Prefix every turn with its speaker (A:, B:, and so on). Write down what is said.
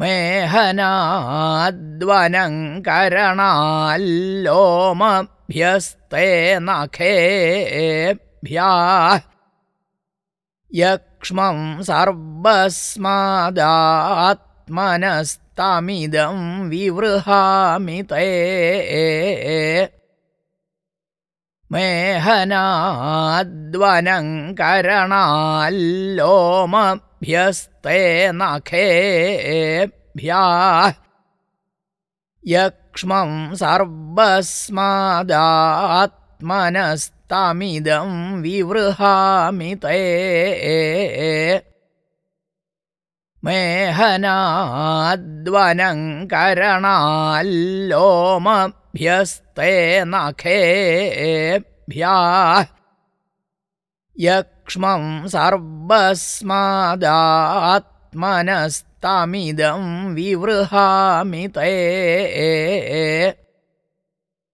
A: മേഹനാദ്വനം കരണാല്ലോമഭ്യസ്തേ നഖേഭ്യാ യക്ഷ്മം സർവസ്മാദാത്മനസ്തമിദം വിവൃഹാമി തേ മേഹനാദ്വനം കരണാല്ലോമഭ്യസ്തേ നഖേഭ്യാ യക്ഷ്മം സർവസ്മാദാത്മനസ്തമിദം വിവൃഹാമി തേ മേഹനാദ്വനം കരണാല്ലോമഭ്യസ്തേ നഖേഭ്യാ യക്ഷ്മം സർവസ്മാദാത്മനസ്തമിദം വിവൃഹാമി തേ